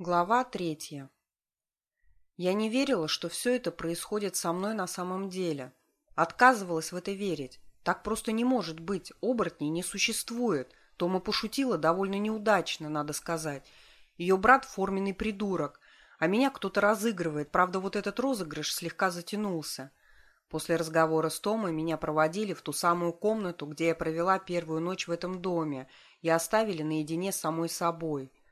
Глава третья. Я не верила, что все это происходит со мной на самом деле. Отказывалась в это верить. Так просто не может быть. Оборотней не существует. Тома пошутила довольно неудачно, надо сказать. Ее брат – форменный придурок. А меня кто-то разыгрывает. Правда, вот этот розыгрыш слегка затянулся. После разговора с Томой меня проводили в ту самую комнату, где я провела первую ночь в этом доме, и оставили наедине с самой собой –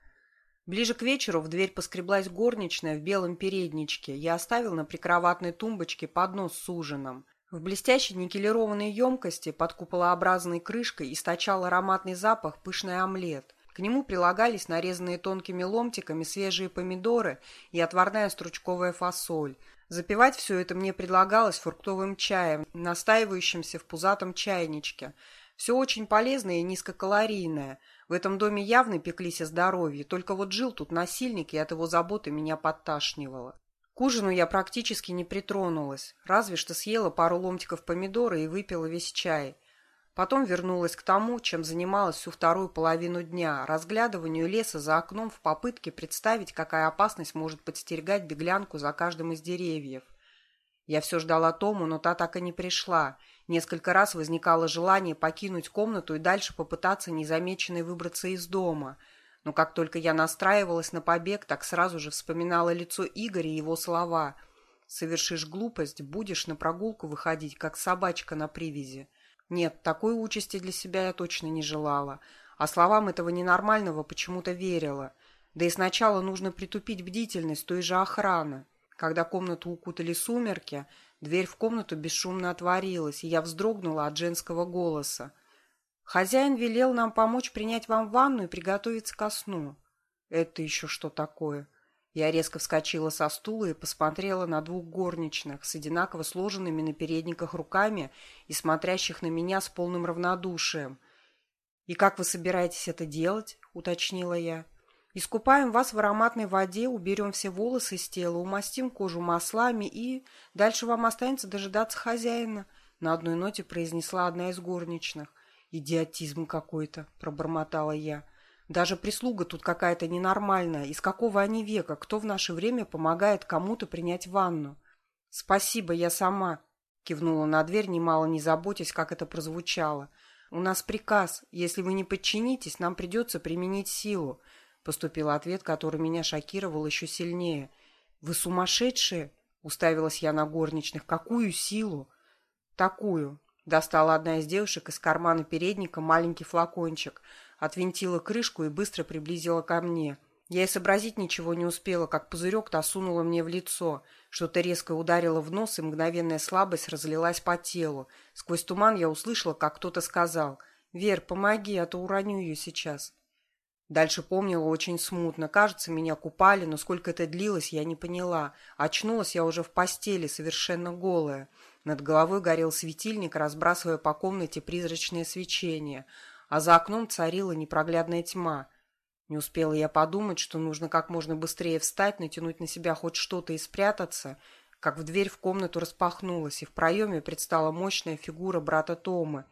Ближе к вечеру в дверь поскреблась горничная в белом передничке. Я оставил на прикроватной тумбочке поднос с ужином. В блестящей никелированной емкости под куполообразной крышкой источал ароматный запах пышный омлет. К нему прилагались нарезанные тонкими ломтиками свежие помидоры и отварная стручковая фасоль. Запивать все это мне предлагалось фруктовым чаем, настаивающимся в пузатом чайничке. Все очень полезное и низкокалорийное – в этом доме явно пеклись о здоровье, только вот жил тут насильник, и от его заботы меня подташнивало. К ужину я практически не притронулась, разве что съела пару ломтиков помидора и выпила весь чай. Потом вернулась к тому, чем занималась всю вторую половину дня, разглядыванию леса за окном в попытке представить, какая опасность может подстерегать беглянку за каждым из деревьев. Я все ждала Тому, но та так и не пришла — Несколько раз возникало желание покинуть комнату и дальше попытаться незамеченной выбраться из дома. Но как только я настраивалась на побег, так сразу же вспоминала лицо Игоря и его слова. «Совершишь глупость, будешь на прогулку выходить, как собачка на привязи». Нет, такой участи для себя я точно не желала. А словам этого ненормального почему-то верила. Да и сначала нужно притупить бдительность той же охраны. Когда комнату укутали сумерки, Дверь в комнату бесшумно отворилась, и я вздрогнула от женского голоса. «Хозяин велел нам помочь принять вам ванну и приготовиться ко сну». «Это еще что такое?» Я резко вскочила со стула и посмотрела на двух горничных с одинаково сложенными на передниках руками и смотрящих на меня с полным равнодушием. «И как вы собираетесь это делать?» — уточнила я. Искупаем вас в ароматной воде, уберем все волосы с тела, умастим кожу маслами и... Дальше вам останется дожидаться хозяина», — на одной ноте произнесла одна из горничных. «Идиотизм какой-то», — пробормотала я. «Даже прислуга тут какая-то ненормальная. Из какого они века? Кто в наше время помогает кому-то принять ванну?» «Спасибо, я сама», — кивнула на дверь, немало не заботясь, как это прозвучало. «У нас приказ. Если вы не подчинитесь, нам придется применить силу. Поступил ответ, который меня шокировал еще сильнее. «Вы сумасшедшие?» — уставилась я на горничных. «Какую силу?» «Такую». Достала одна из девушек из кармана передника маленький флакончик, отвинтила крышку и быстро приблизила ко мне. Я и сообразить ничего не успела, как пузырек-то сунула мне в лицо. Что-то резко ударило в нос, и мгновенная слабость разлилась по телу. Сквозь туман я услышала, как кто-то сказал «Вер, помоги, а то уроню ее сейчас». Дальше помнила очень смутно. Кажется, меня купали, но сколько это длилось, я не поняла. Очнулась я уже в постели, совершенно голая. Над головой горел светильник, разбрасывая по комнате призрачное свечение, а за окном царила непроглядная тьма. Не успела я подумать, что нужно как можно быстрее встать, натянуть на себя хоть что-то и спрятаться, как в дверь в комнату распахнулась, и в проеме предстала мощная фигура брата Томы.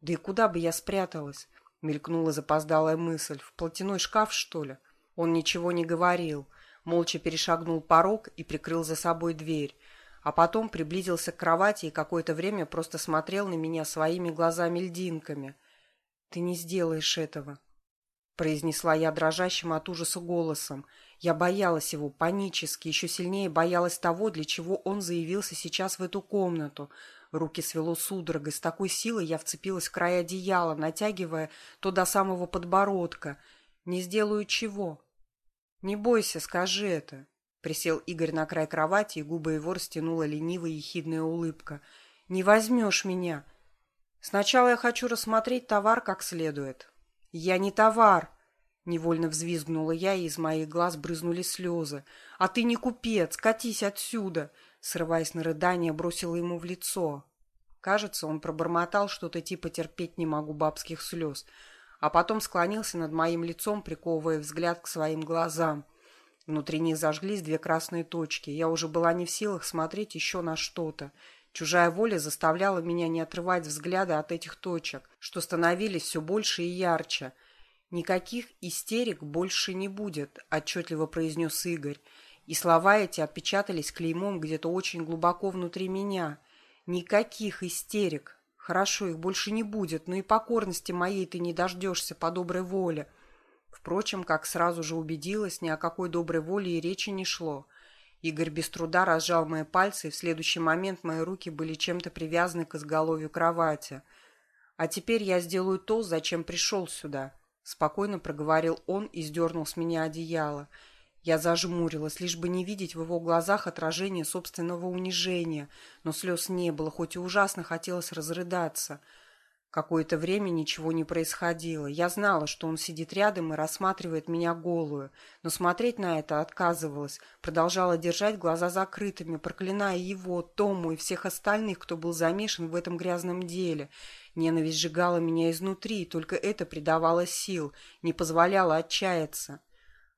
Да и куда бы я спряталась? Мелькнула запоздалая мысль. В платяной шкаф, что ли? Он ничего не говорил. Молча перешагнул порог и прикрыл за собой дверь. А потом приблизился к кровати и какое-то время просто смотрел на меня своими глазами-льдинками. «Ты не сделаешь этого», — произнесла я дрожащим от ужаса голосом. Я боялась его панически, еще сильнее боялась того, для чего он заявился сейчас в эту комнату — Руки свело судорогой. С такой силой я вцепилась в край одеяла, натягивая то до самого подбородка. Не сделаю чего. Не бойся, скажи это. Присел Игорь на край кровати, и губы его растянула ленивая ехидная улыбка. Не возьмешь меня. Сначала я хочу рассмотреть товар как следует. Я не товар. Невольно взвизгнула я, и из моих глаз брызнули слезы. «А ты не купец! Катись отсюда!» Срываясь на рыдание, бросила ему в лицо. Кажется, он пробормотал что-то типа «терпеть не могу бабских слез», а потом склонился над моим лицом, приковывая взгляд к своим глазам. Внутри них зажглись две красные точки. Я уже была не в силах смотреть еще на что-то. Чужая воля заставляла меня не отрывать взгляда от этих точек, что становились все больше и ярче. «Никаких истерик больше не будет», — отчетливо произнес Игорь. И слова эти отпечатались клеймом где-то очень глубоко внутри меня. «Никаких истерик. Хорошо, их больше не будет, но и покорности моей ты не дождешься по доброй воле». Впрочем, как сразу же убедилась, ни о какой доброй воле и речи не шло. Игорь без труда разжал мои пальцы, и в следующий момент мои руки были чем-то привязаны к изголовью кровати. «А теперь я сделаю то, зачем пришел сюда», — спокойно проговорил он и сдернул с меня одеяло. Я зажмурилась, лишь бы не видеть в его глазах отражение собственного унижения, но слез не было, хоть и ужасно хотелось разрыдаться — Какое-то время ничего не происходило. Я знала, что он сидит рядом и рассматривает меня голую, но смотреть на это отказывалась, продолжала держать глаза закрытыми, проклиная его, Тому и всех остальных, кто был замешан в этом грязном деле. Ненависть сжигала меня изнутри, и только это придавало сил, не позволяло отчаяться.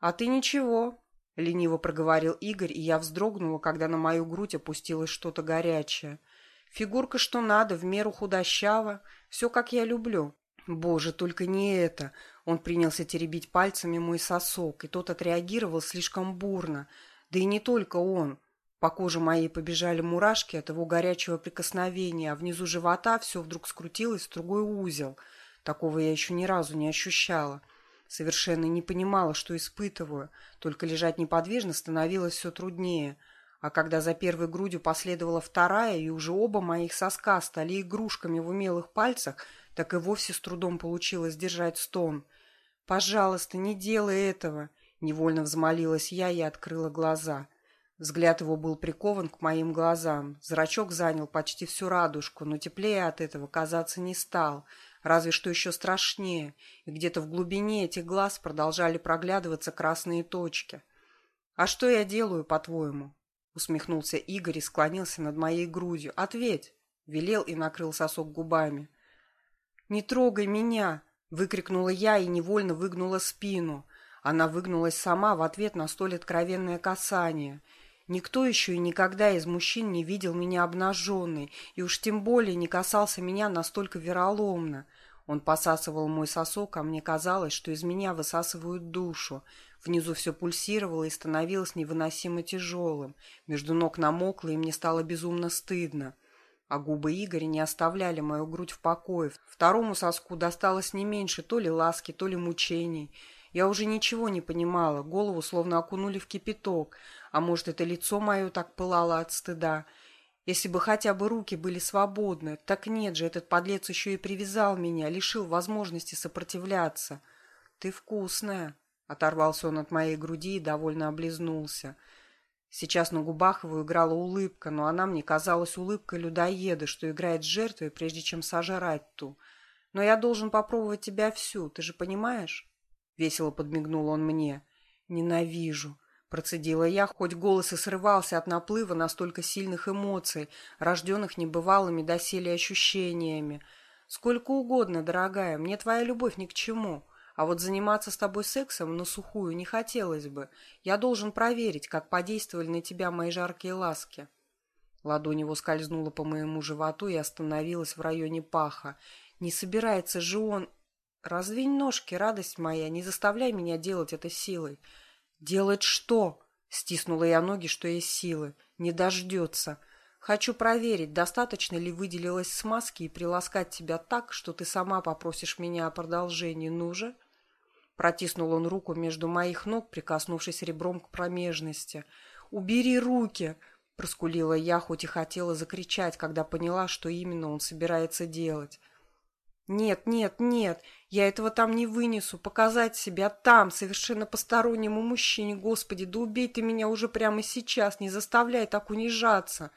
«А ты ничего», — лениво проговорил Игорь, и я вздрогнула, когда на мою грудь опустилось что-то горячее. Фигурка что надо, в меру худощава, все как я люблю. Боже, только не это. Он принялся теребить пальцами мой сосок, и тот отреагировал слишком бурно. Да и не только он. По коже моей побежали мурашки от его горячего прикосновения, а внизу живота все вдруг скрутилось в другой узел. Такого я еще ни разу не ощущала. Совершенно не понимала, что испытываю, только лежать неподвижно становилось все труднее — а когда за первой грудью последовала вторая, и уже оба моих соска стали игрушками в умелых пальцах, так и вовсе с трудом получилось держать стон. «Пожалуйста, не делай этого!» — невольно взмолилась я и открыла глаза. Взгляд его был прикован к моим глазам. Зрачок занял почти всю радужку, но теплее от этого казаться не стал, разве что еще страшнее, и где-то в глубине этих глаз продолжали проглядываться красные точки. «А что я делаю, по-твоему?» Усмехнулся Игорь и склонился над моей грудью. «Ответь!» — велел и накрыл сосок губами. «Не трогай меня!» — выкрикнула я и невольно выгнула спину. Она выгнулась сама в ответ на столь откровенное касание. Никто еще и никогда из мужчин не видел меня обнаженной, и уж тем более не касался меня настолько вероломно. Он посасывал мой сосок, а мне казалось, что из меня высасывают душу. Внизу все пульсировало и становилось невыносимо тяжелым. Между ног намокло, и мне стало безумно стыдно. А губы Игоря не оставляли мою грудь в покое. Второму соску досталось не меньше то ли ласки, то ли мучений. Я уже ничего не понимала, голову словно окунули в кипяток. А может, это лицо мое так пылало от стыда. Если бы хотя бы руки были свободны. Так нет же, этот подлец еще и привязал меня, лишил возможности сопротивляться. «Ты вкусная», Оторвался он от моей груди и довольно облизнулся. Сейчас на губах его играла улыбка, но она мне казалась улыбкой людоеда, что играет с жертвой, прежде чем сожрать ту. «Но я должен попробовать тебя всю, ты же понимаешь?» Весело подмигнул он мне. «Ненавижу», — процедила я, хоть голос и срывался от наплыва настолько сильных эмоций, рожденных небывалыми доселе ощущениями. «Сколько угодно, дорогая, мне твоя любовь ни к чему». А вот заниматься с тобой сексом на сухую не хотелось бы. Я должен проверить, как подействовали на тебя мои жаркие ласки. Ладонь его скользнула по моему животу и остановилась в районе паха. Не собирается же он... Раздвинь ножки, радость моя, не заставляй меня делать это силой. Делать что? Стиснула я ноги, что есть силы. Не дождется. Хочу проверить, достаточно ли выделилось смазки и приласкать тебя так, что ты сама попросишь меня о продолжении. Ну же? — Протиснул он руку между моих ног, прикоснувшись ребром к промежности. «Убери руки!» — проскулила я, хоть и хотела закричать, когда поняла, что именно он собирается делать. «Нет, нет, нет, я этого там не вынесу, показать себя там, совершенно постороннему мужчине, Господи, да убей ты меня уже прямо сейчас, не заставляй так унижаться!»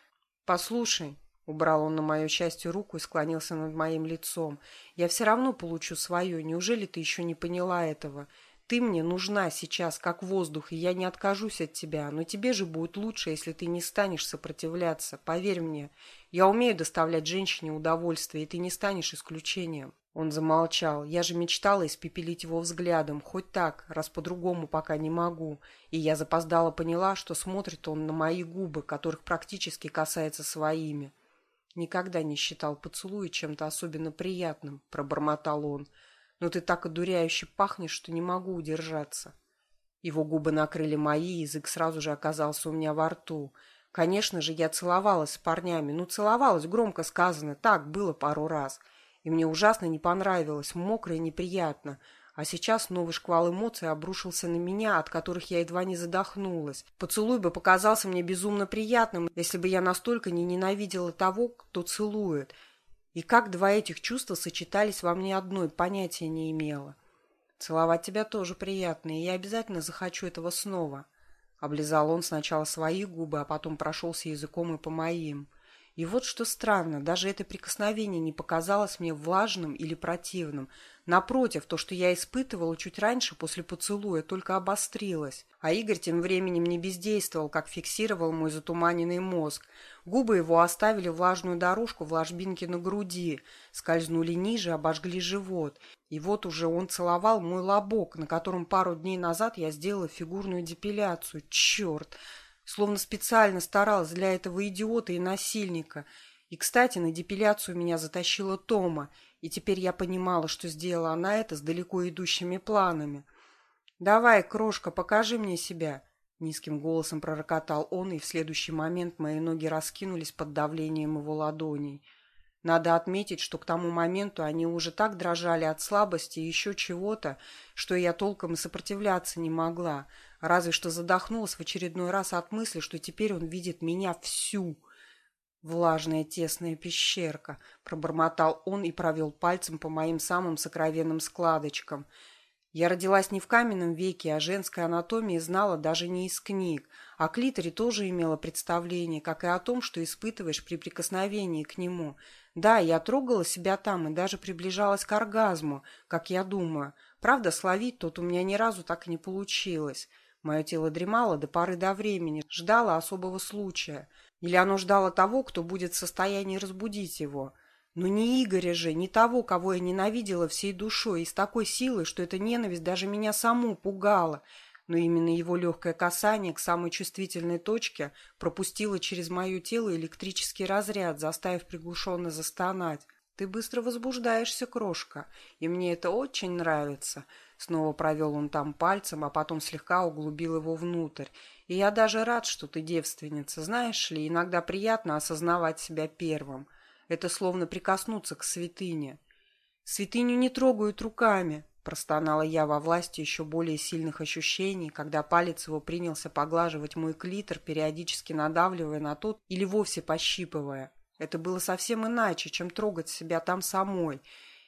«Послушай, Убрал он на мое счастье руку и склонился над моим лицом. «Я все равно получу свое. Неужели ты еще не поняла этого? Ты мне нужна сейчас, как воздух, и я не откажусь от тебя. Но тебе же будет лучше, если ты не станешь сопротивляться. Поверь мне, я умею доставлять женщине удовольствие, и ты не станешь исключением». Он замолчал. Я же мечтала испепелить его взглядом, хоть так, раз по-другому пока не могу. И я запоздала поняла, что смотрит он на мои губы, которых практически касается своими. Никогда не считал поцелуи чем-то особенно приятным, пробормотал он. Но ты так одуряюще пахнешь, что не могу удержаться. Его губы накрыли мои, язык сразу же оказался у меня во рту. Конечно же, я целовалась с парнями. Ну, целовалась, громко сказано. Так, было пару раз. И мне ужасно не понравилось, мокро и неприятно. А сейчас новый шквал эмоций обрушился на меня, от которых я едва не задохнулась. Поцелуй бы показался мне безумно приятным, если бы я настолько не ненавидела того, кто целует. И как два этих чувства сочетались во мне одной, понятия не имела. Целовать тебя тоже приятно, и я обязательно захочу этого снова. Облизал он сначала свои губы, а потом прошелся языком и по моим. И вот что странно, даже это прикосновение не показалось мне влажным или противным. Напротив, то, что я испытывала чуть раньше после поцелуя, только обострилось. А Игорь тем временем не бездействовал, как фиксировал мой затуманенный мозг. Губы его оставили влажную дорожку в ложбинке на груди, скользнули ниже, обожгли живот. И вот уже он целовал мой лобок, на котором пару дней назад я сделала фигурную депиляцию. Черт! Словно специально старалась для этого идиота и насильника. И, кстати, на депиляцию меня затащила Тома, и теперь я понимала, что сделала она это с далеко идущими планами. «Давай, крошка, покажи мне себя!» Низким голосом пророкотал он, и в следующий момент мои ноги раскинулись под давлением его ладоней. Надо отметить, что к тому моменту они уже так дрожали от слабости и еще чего-то, что я толком и сопротивляться не могла, разве что задохнулась в очередной раз от мысли, что теперь он видит меня всю — «Влажная тесная пещерка», — пробормотал он и провел пальцем по моим самым сокровенным складочкам. Я родилась не в каменном веке, а женской анатомии знала даже не из книг. О клиторе тоже имела представление, как и о том, что испытываешь при прикосновении к нему. Да, я трогала себя там и даже приближалась к оргазму, как я думаю. Правда, словить тут у меня ни разу так и не получилось. Мое тело дремало до поры до времени, ждало особого случая. Или оно ждало того, кто будет в состоянии разбудить его. Но не Игоря же, не того, кого я ненавидела всей душой и с такой силой, что эта ненависть даже меня саму пугала. Но именно его легкое касание к самой чувствительной точке пропустило через мое тело электрический разряд, заставив приглушенно застонать. «Ты быстро возбуждаешься, крошка, и мне это очень нравится», Снова провел он там пальцем, а потом слегка углубил его внутрь. И я даже рад, что ты девственница. Знаешь ли, иногда приятно осознавать себя первым. Это словно прикоснуться к святыне. Святыню не трогают руками, простонала я во власти еще более сильных ощущений, когда палец его принялся поглаживать мой клитор, периодически надавливая на тот или вовсе пощипывая. Это было совсем иначе, чем трогать себя там самой.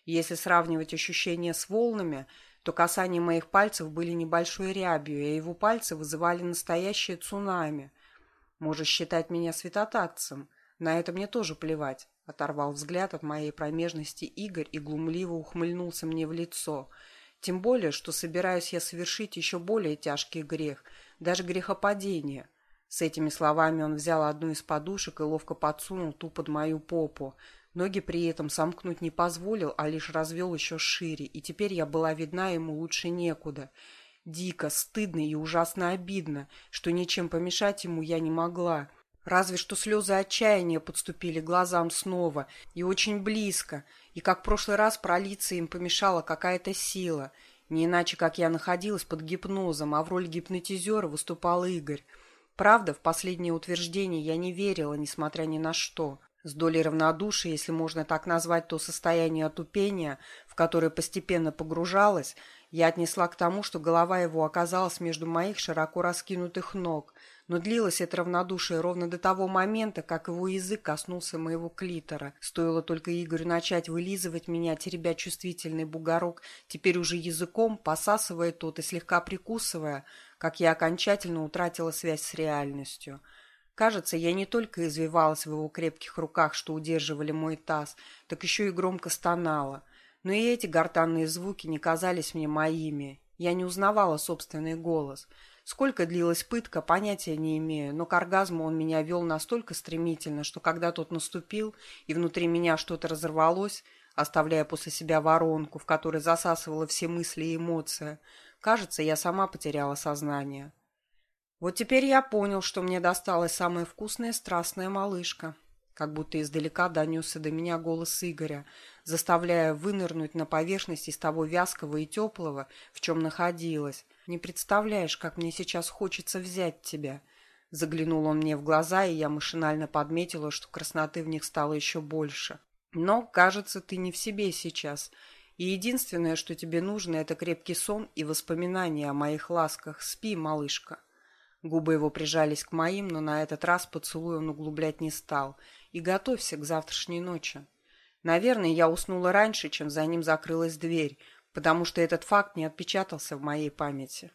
И если сравнивать ощущения с волнами, то касания моих пальцев были небольшой рябью, а его пальцы вызывали настоящее цунами. Можешь считать меня святотатцем. На это мне тоже плевать. Оторвал взгляд от моей промежности Игорь и глумливо ухмыльнулся мне в лицо. Тем более, что собираюсь я совершить еще более тяжкий грех, даже грехопадение. С этими словами он взял одну из подушек и ловко подсунул ту под мою попу. Ноги при этом сомкнуть не позволил, а лишь развел еще шире, и теперь я была видна ему лучше некуда. Дико, стыдно и ужасно обидно, что ничем помешать ему я не могла. Разве что слезы отчаяния подступили глазам снова, и очень близко, и как в прошлый раз пролиться им помешала какая-то сила. Не иначе, как я находилась под гипнозом, а в роли гипнотизера выступал Игорь. Правда, в последнее утверждение я не верила, несмотря ни на что. С долей равнодушия, если можно так назвать то состояние отупения, в которое постепенно погружалась, я отнесла к тому, что голова его оказалась между моих широко раскинутых ног, но длилось это равнодушие ровно до того момента, как его язык коснулся моего клитора. Стоило только Игорю начать вылизывать меня, теребя чувствительный бугорок, теперь уже языком, посасывая тот и слегка прикусывая, как я окончательно утратила связь с реальностью. Кажется, я не только извивалась в его крепких руках, что удерживали мой таз, так еще и громко стонала. Но и эти гортанные звуки не казались мне моими. Я не узнавала собственный голос. Сколько длилась пытка, понятия не имею, но к оргазму он меня вел настолько стремительно, что когда тот наступил, и внутри меня что-то разорвалось, оставляя после себя воронку, в которой засасывала все мысли и эмоции, кажется, я сама потеряла сознание. Вот теперь я понял, что мне досталась самая вкусная страстная малышка. как будто издалека донесся до меня голос Игоря, заставляя вынырнуть на поверхность из того вязкого и теплого, в чем находилась. «Не представляешь, как мне сейчас хочется взять тебя!» Заглянул он мне в глаза, и я машинально подметила, что красноты в них стало еще больше. «Но, кажется, ты не в себе сейчас, и единственное, что тебе нужно, это крепкий сон и воспоминания о моих ласках. Спи, малышка». Губы его прижались к моим, но на этот раз поцелуй он углублять не стал. И готовься к завтрашней ночи. Наверное, я уснула раньше, чем за ним закрылась дверь, потому что этот факт не отпечатался в моей памяти.